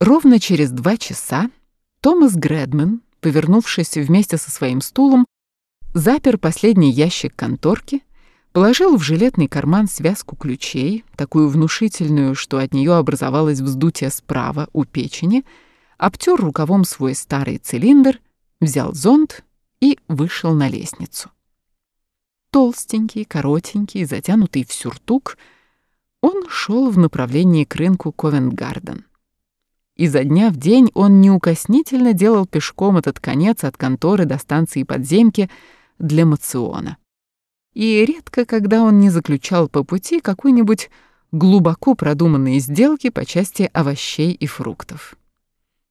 Ровно через два часа Томас Грэдман, повернувшись вместе со своим стулом, запер последний ящик конторки, положил в жилетный карман связку ключей, такую внушительную, что от нее образовалось вздутие справа у печени, обтер рукавом свой старый цилиндр, взял зонт и вышел на лестницу. Толстенький, коротенький, затянутый в сюртук, он шел в направлении к рынку Ковент-Гарден. Изо дня в день он неукоснительно делал пешком этот конец от конторы до станции подземки для мациона. И редко, когда он не заключал по пути какой-нибудь глубоко продуманные сделки по части овощей и фруктов.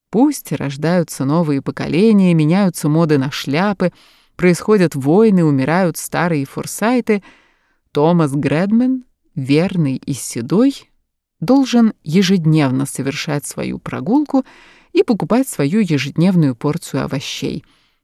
Пусть рождаются новые поколения, меняются моды на шляпы, происходят войны, умирают старые форсайты, Томас Грэдмен, верный и седой, должен ежедневно совершать свою прогулку и покупать свою ежедневную порцию овощей.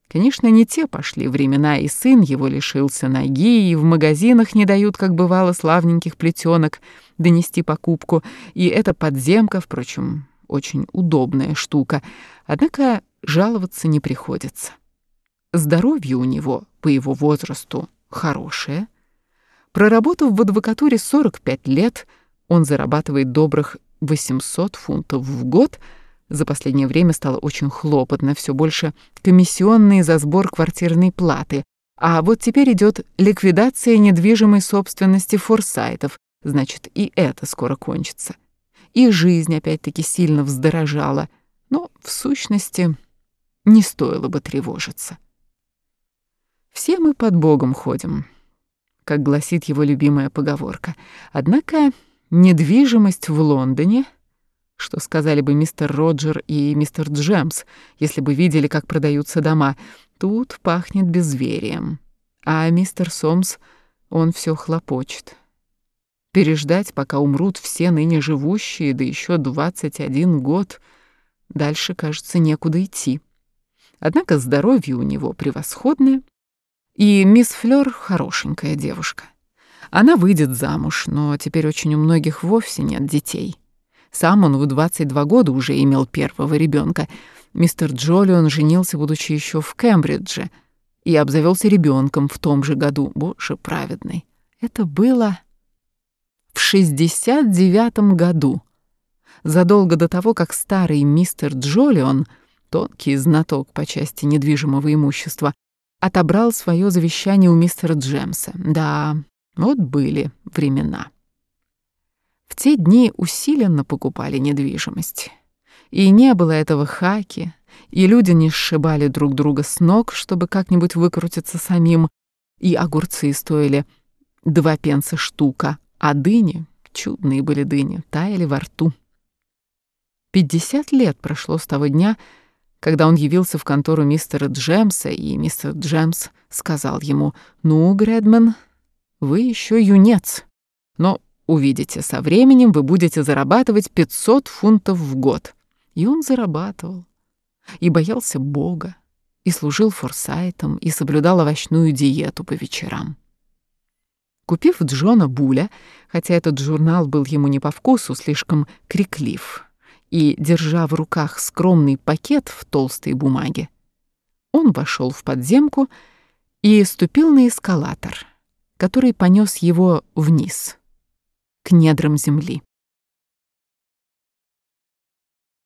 Конечно, не те пошли времена, и сын его лишился ноги, и в магазинах не дают, как бывало, славненьких плетенок донести покупку, и эта подземка, впрочем, очень удобная штука, однако жаловаться не приходится. Здоровье у него, по его возрасту, хорошее. Проработав в адвокатуре 45 лет – он зарабатывает добрых 800 фунтов в год. За последнее время стало очень хлопотно, все больше комиссионные за сбор квартирной платы. А вот теперь идет ликвидация недвижимой собственности форсайтов, значит, и это скоро кончится. И жизнь опять-таки сильно вздорожала, но, в сущности, не стоило бы тревожиться. Все мы под Богом ходим, как гласит его любимая поговорка. Однако Недвижимость в Лондоне, что сказали бы мистер Роджер и мистер Джемс, если бы видели, как продаются дома, тут пахнет безверием. А мистер Сомс, он все хлопочет. Переждать, пока умрут все ныне живущие, да еще 21 год, дальше, кажется, некуда идти. Однако здоровье у него превосходное, и мисс Флёр хорошенькая девушка. Она выйдет замуж, но теперь очень у многих вовсе нет детей. Сам он в 22 года уже имел первого ребенка. Мистер Джолион женился, будучи еще в Кембридже, и обзавелся ребенком в том же году. Боже праведный. Это было в 69 году, задолго до того, как старый мистер Джолион, тонкий знаток по части недвижимого имущества, отобрал свое завещание у мистера Джемса. Да, вот были времена. В те дни усиленно покупали недвижимость. И не было этого хаки, и люди не сшибали друг друга с ног, чтобы как-нибудь выкрутиться самим, и огурцы стоили два пенса штука, а дыни, чудные были дыни, таяли во рту. Пятьдесят лет прошло с того дня, когда он явился в контору мистера Джемса, и мистер Джемс сказал ему, «Ну, Грэдман, вы еще юнец, но увидите, со временем вы будете зарабатывать 500 фунтов в год. И он зарабатывал, и боялся Бога, и служил форсайтом, и соблюдал овощную диету по вечерам. Купив Джона Буля, хотя этот журнал был ему не по вкусу, слишком криклив, и, держа в руках скромный пакет в толстой бумаге, он вошел в подземку и ступил на эскалатор — который понес его вниз, к недрам земли.